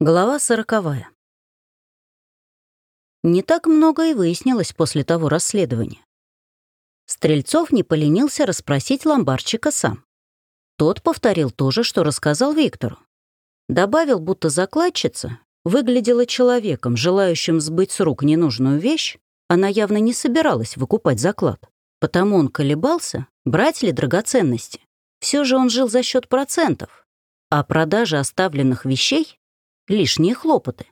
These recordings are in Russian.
Глава сороковая. Не так много и выяснилось после того расследования. Стрельцов не поленился расспросить ломбарчика сам. Тот повторил то же, что рассказал Виктору. Добавил, будто закладчица выглядела человеком, желающим сбыть с рук ненужную вещь, она явно не собиралась выкупать заклад. Потому он колебался, брать ли драгоценности. Все же он жил за счет процентов, а продажа оставленных вещей лишние хлопоты.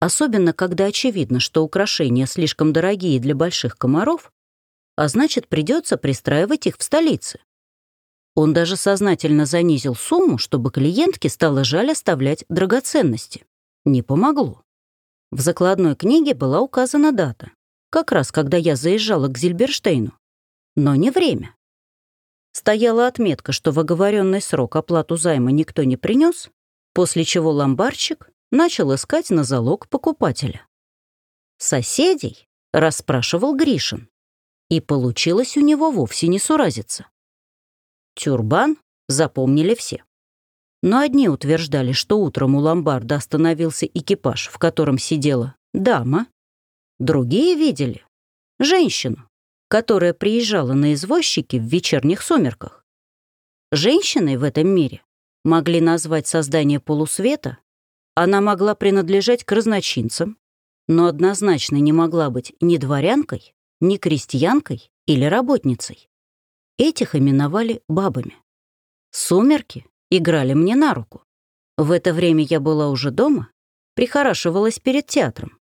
Особенно, когда очевидно, что украшения слишком дорогие для больших комаров, а значит, придется пристраивать их в столице. Он даже сознательно занизил сумму, чтобы клиентке стало жаль оставлять драгоценности. Не помогло. В закладной книге была указана дата, как раз когда я заезжала к Зильберштейну, но не время. Стояла отметка, что в оговоренный срок оплату займа никто не принес, после чего ломбарщик начал искать на залог покупателя. Соседей расспрашивал Гришин, и получилось у него вовсе не суразиться. Тюрбан запомнили все. Но одни утверждали, что утром у ломбарда остановился экипаж, в котором сидела дама. Другие видели женщину, которая приезжала на извозчике в вечерних сумерках. Женщиной в этом мире могли назвать создание полусвета, она могла принадлежать к разночинцам, но однозначно не могла быть ни дворянкой, ни крестьянкой или работницей. Этих именовали бабами. Сумерки играли мне на руку. В это время я была уже дома, прихорашивалась перед театром.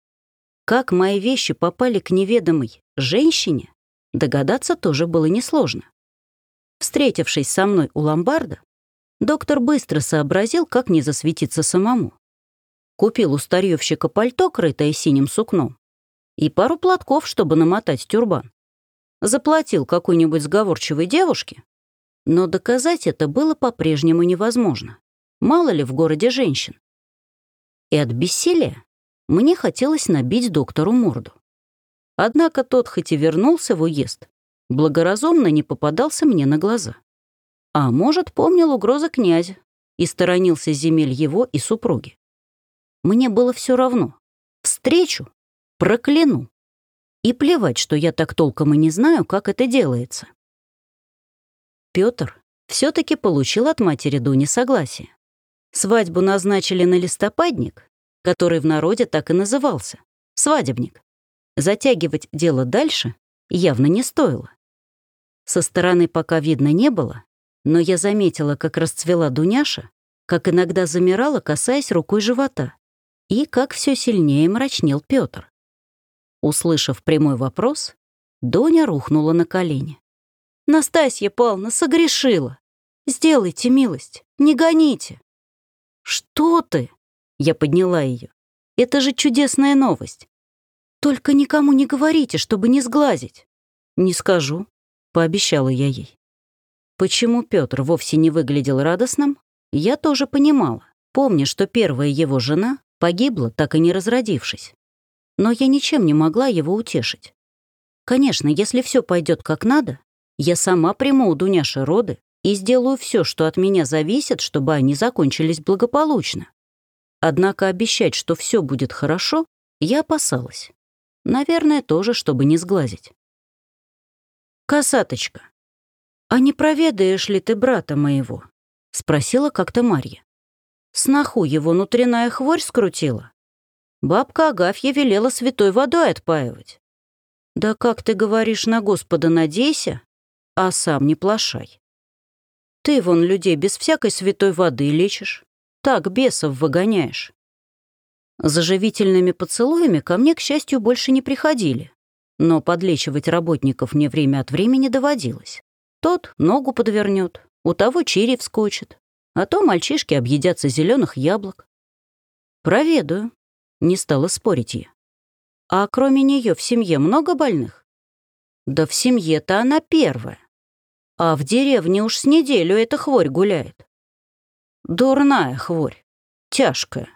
Как мои вещи попали к неведомой женщине, догадаться тоже было несложно. Встретившись со мной у ломбарда, доктор быстро сообразил, как не засветиться самому. Купил у старьевщика пальто, крытое синим сукном, и пару платков, чтобы намотать тюрбан. Заплатил какой-нибудь сговорчивой девушке, но доказать это было по-прежнему невозможно. Мало ли в городе женщин. И от бессилия мне хотелось набить доктору морду. Однако тот, хоть и вернулся в уезд, благоразумно не попадался мне на глаза. А может, помнил угрозы князя и сторонился земель его и супруги. Мне было все равно. Встречу прокляну. И плевать, что я так толком и не знаю, как это делается. Пётр все таки получил от матери Дуни согласие. Свадьбу назначили на листопадник, который в народе так и назывался — свадебник. Затягивать дело дальше явно не стоило. Со стороны пока видно не было, но я заметила, как расцвела Дуняша, как иногда замирала, касаясь рукой живота, и как все сильнее мрачнел Петр. Услышав прямой вопрос, Доня рухнула на колени. «Настасья Павловна согрешила. Сделайте милость, не гоните». «Что ты?» — я подняла ее. «Это же чудесная новость. Только никому не говорите, чтобы не сглазить». «Не скажу», — пообещала я ей. Почему Петр вовсе не выглядел радостным, я тоже понимала, помня, что первая его жена погибла, так и не разродившись. Но я ничем не могла его утешить. Конечно, если все пойдет как надо, я сама приму у Дуняши роды и сделаю все, что от меня зависит, чтобы они закончились благополучно. Однако обещать, что все будет хорошо, я опасалась. Наверное, тоже, чтобы не сглазить. «Косаточка, «А не проведаешь ли ты брата моего?» — спросила как-то Марья. Сноху его внутренняя хворь скрутила. Бабка Агафья велела святой водой отпаивать. «Да как ты говоришь, на Господа надейся, а сам не плашай. Ты вон людей без всякой святой воды лечишь, так бесов выгоняешь». Заживительными поцелуями ко мне, к счастью, больше не приходили, но подлечивать работников мне время от времени доводилось. Тот ногу подвернет, у того чири вскочит, а то мальчишки объедятся зеленых яблок. Проведаю, не стала спорить я. А кроме нее в семье много больных? Да в семье-то она первая. А в деревне уж с неделю эта хворь гуляет. Дурная хворь, тяжкая.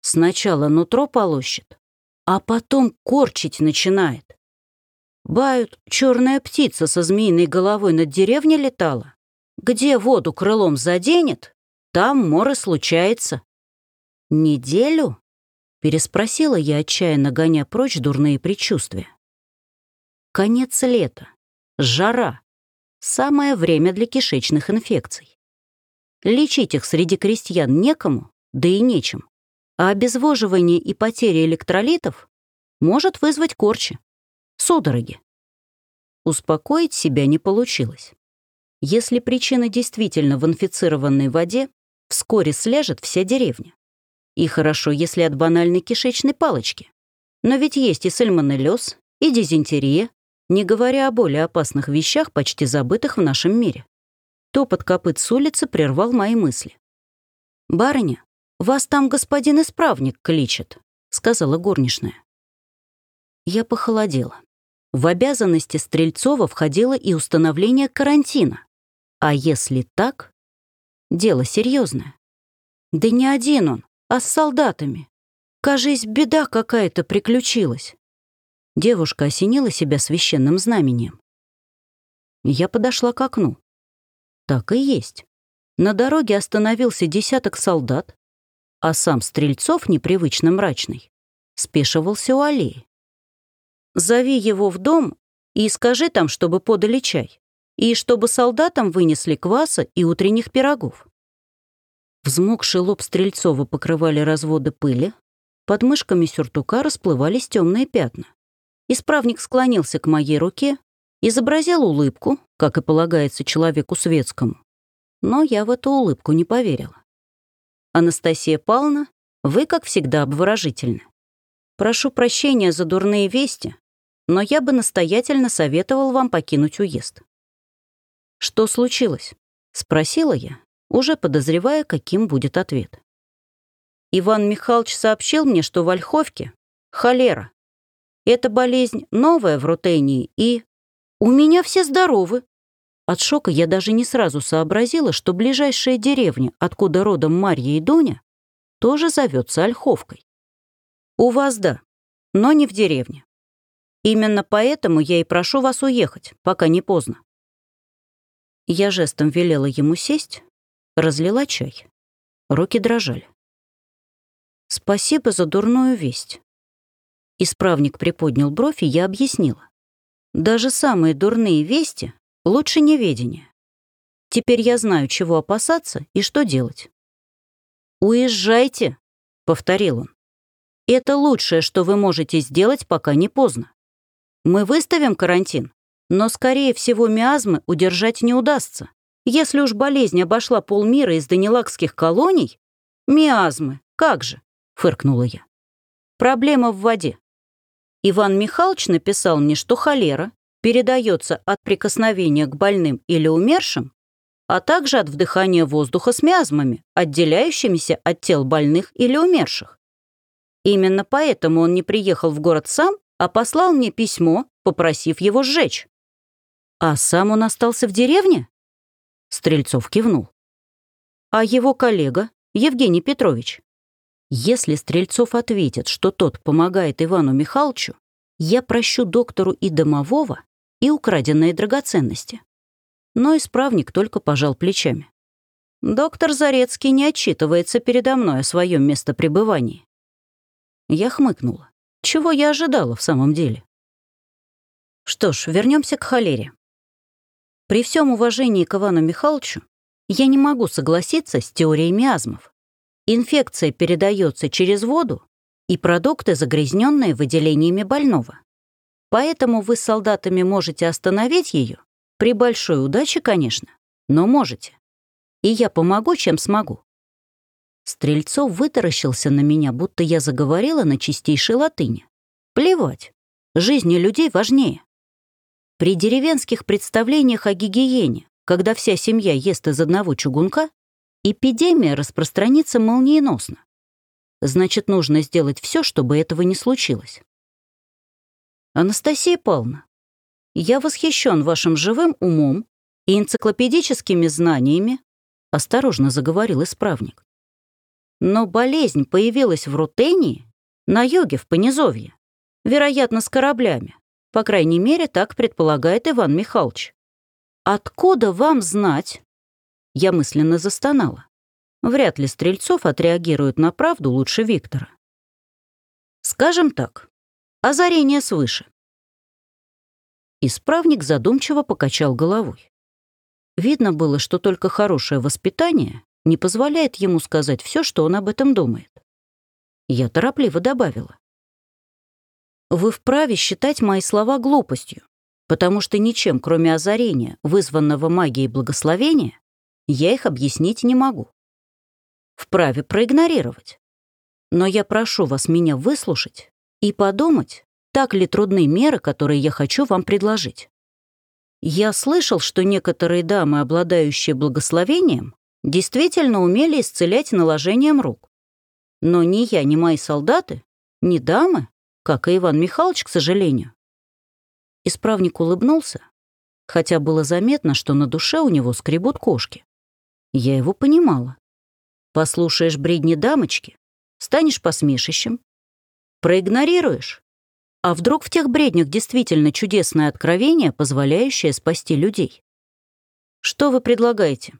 Сначала нутро полощет, а потом корчить начинает. Бают, черная птица со змеиной головой над деревней летала. Где воду крылом заденет, там море случается. «Неделю?» — переспросила я, отчаянно гоня прочь дурные предчувствия. «Конец лета. Жара. Самое время для кишечных инфекций. Лечить их среди крестьян некому, да и нечем. А обезвоживание и потеря электролитов может вызвать корчи, судороги. Успокоить себя не получилось. Если причина действительно в инфицированной воде, вскоре слежет вся деревня. И хорошо, если от банальной кишечной палочки. Но ведь есть и сальмонеллез, и дизентерия, не говоря о более опасных вещах, почти забытых в нашем мире. Топот копыт с улицы прервал мои мысли. «Барыня, вас там господин исправник кличет», — сказала горничная. Я похолодела. В обязанности Стрельцова входило и установление карантина. А если так? Дело серьезное. Да не один он, а с солдатами. Кажись, беда какая-то приключилась. Девушка осенила себя священным знамением. Я подошла к окну. Так и есть. На дороге остановился десяток солдат, а сам Стрельцов, непривычно мрачный, спешивался у аллеи. «Зови его в дом и скажи там, чтобы подали чай, и чтобы солдатам вынесли кваса и утренних пирогов». Взмокший лоб Стрельцова покрывали разводы пыли, под мышками сюртука расплывались темные пятна. Исправник склонился к моей руке, изобразил улыбку, как и полагается человеку светскому. Но я в эту улыбку не поверила. Анастасия Павловна, вы, как всегда, обворожительны. Прошу прощения за дурные вести, но я бы настоятельно советовал вам покинуть уезд. Что случилось? Спросила я, уже подозревая, каким будет ответ. Иван Михайлович сообщил мне, что в Ольховке холера. Эта болезнь новая в Рутении и... У меня все здоровы. От шока я даже не сразу сообразила, что ближайшая деревня, откуда родом Марья и Дуня, тоже зовется Ольховкой. У вас да, но не в деревне. Именно поэтому я и прошу вас уехать, пока не поздно. Я жестом велела ему сесть, разлила чай. Руки дрожали. Спасибо за дурную весть. Исправник приподнял бровь, и я объяснила. Даже самые дурные вести лучше неведения. Теперь я знаю, чего опасаться и что делать. «Уезжайте», — повторил он. «Это лучшее, что вы можете сделать, пока не поздно. Мы выставим карантин, но, скорее всего, миазмы удержать не удастся. Если уж болезнь обошла полмира из данилакских колоний, миазмы, как же, фыркнула я. Проблема в воде. Иван Михайлович написал мне, что холера передается от прикосновения к больным или умершим, а также от вдыхания воздуха с миазмами, отделяющимися от тел больных или умерших. Именно поэтому он не приехал в город сам, а послал мне письмо, попросив его сжечь. А сам он остался в деревне? Стрельцов кивнул. А его коллега, Евгений Петрович, если Стрельцов ответит, что тот помогает Ивану Михайловичу, я прощу доктору и домового, и украденные драгоценности. Но исправник только пожал плечами. Доктор Зарецкий не отчитывается передо мной о своем местопребывании. Я хмыкнула. Чего я ожидала в самом деле? Что ж, вернемся к холере. При всем уважении к Ивану Михайловичу я не могу согласиться с теорией миазмов. Инфекция передается через воду и продукты, загрязненные выделениями больного. Поэтому вы с солдатами можете остановить ее, при большой удаче, конечно, но можете. И я помогу, чем смогу. Стрельцов вытаращился на меня, будто я заговорила на чистейшей латыни. Плевать, жизни людей важнее. При деревенских представлениях о гигиене, когда вся семья ест из одного чугунка, Эпидемия распространится молниеносно. Значит, нужно сделать все, чтобы этого не случилось. Анастасия Павловна, я восхищен вашим живым умом и энциклопедическими знаниями, осторожно заговорил исправник. Но болезнь появилась в Рутении, на юге, в Понизовье, вероятно, с кораблями. По крайней мере, так предполагает Иван Михайлович. Откуда вам знать, я мысленно застонала. Вряд ли Стрельцов отреагирует на правду лучше Виктора. Скажем так, озарение свыше. Исправник задумчиво покачал головой. Видно было, что только хорошее воспитание не позволяет ему сказать все, что он об этом думает. Я торопливо добавила. «Вы вправе считать мои слова глупостью, потому что ничем, кроме озарения, вызванного магией благословения, я их объяснить не могу. Вправе проигнорировать. Но я прошу вас меня выслушать и подумать, так ли трудны меры, которые я хочу вам предложить. Я слышал, что некоторые дамы, обладающие благословением, действительно умели исцелять наложением рук. Но ни я, ни мои солдаты, ни дамы, как и Иван Михайлович, к сожалению. Исправник улыбнулся, хотя было заметно, что на душе у него скребут кошки. Я его понимала. Послушаешь бредни дамочки, станешь посмешищем. Проигнорируешь, а вдруг в тех бреднях действительно чудесное откровение, позволяющее спасти людей? Что вы предлагаете?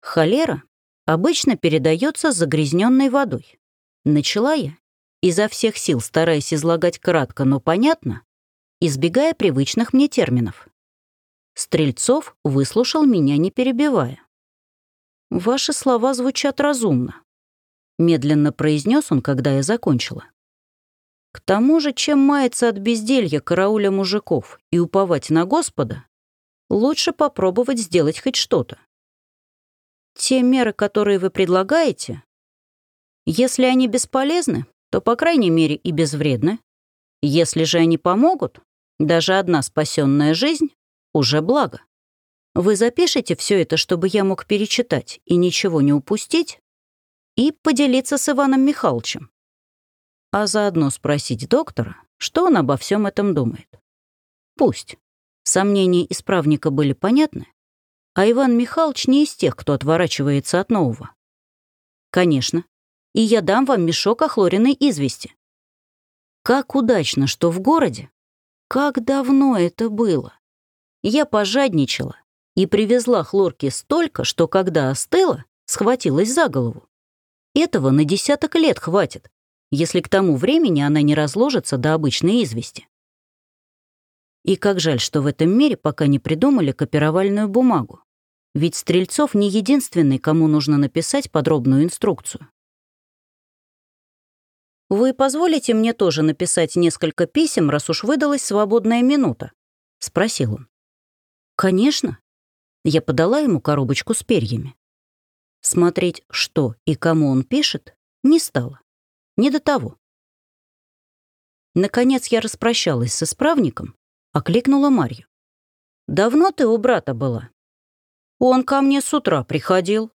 Холера обычно передается загрязненной водой. Начала я, изо всех сил стараясь излагать кратко, но понятно, избегая привычных мне терминов. Стрельцов выслушал меня, не перебивая. «Ваши слова звучат разумно», — медленно произнес он, когда я закончила. К тому же, чем маяться от безделья карауля мужиков и уповать на Господа, лучше попробовать сделать хоть что-то. Те меры, которые вы предлагаете, если они бесполезны, то, по крайней мере, и безвредны. Если же они помогут, даже одна спасенная жизнь — уже благо. Вы запишите все это, чтобы я мог перечитать и ничего не упустить, и поделиться с Иваном Михайловичем а заодно спросить доктора, что он обо всем этом думает. Пусть. Сомнения исправника были понятны, а Иван Михайлович не из тех, кто отворачивается от нового. Конечно. И я дам вам мешок охлоренной извести. Как удачно, что в городе. Как давно это было. Я пожадничала и привезла хлорки столько, что когда остыла, схватилась за голову. Этого на десяток лет хватит, если к тому времени она не разложится до обычной извести. И как жаль, что в этом мире пока не придумали копировальную бумагу. Ведь Стрельцов не единственный, кому нужно написать подробную инструкцию. «Вы позволите мне тоже написать несколько писем, раз уж выдалась свободная минута?» — спросил он. «Конечно». Я подала ему коробочку с перьями. Смотреть, что и кому он пишет, не стало. Не до того. Наконец я распрощалась с исправником, окликнула Марью. «Давно ты у брата была?» «Он ко мне с утра приходил».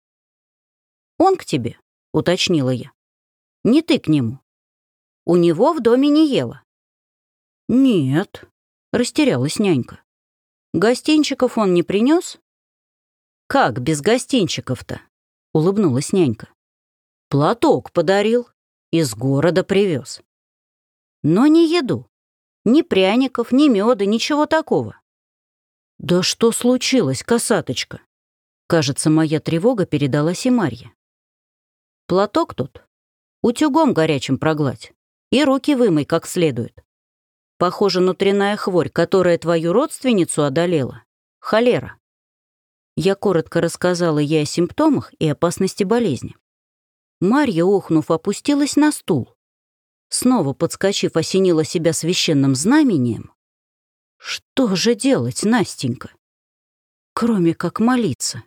«Он к тебе?» — уточнила я. «Не ты к нему. У него в доме не ела». «Нет», — растерялась нянька. «Гостинчиков он не принес? «Как без гостинчиков-то?» — улыбнулась нянька. «Платок подарил из города привез. Но не еду. Ни пряников, ни меда, ничего такого. Да что случилось, косаточка? Кажется, моя тревога передалась и Марье. Платок тут. Утюгом горячим прогладь. И руки вымой как следует. Похоже, внутренняя хворь, которая твою родственницу одолела. Холера. Я коротко рассказала ей о симптомах и опасности болезни. Марья, охнув, опустилась на стул. Снова подскочив, осенила себя священным знамением. Что же делать, Настенька? Кроме как молиться.